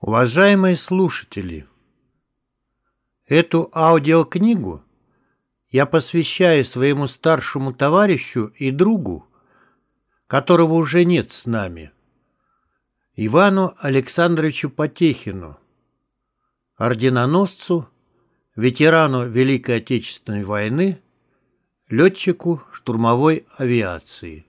Уважаемые слушатели, эту аудиокнигу я посвящаю своему старшему товарищу и другу, которого уже нет с нами, Ивану Александровичу Потехину, орденоносцу, ветерану Великой Отечественной войны, летчику штурмовой авиации.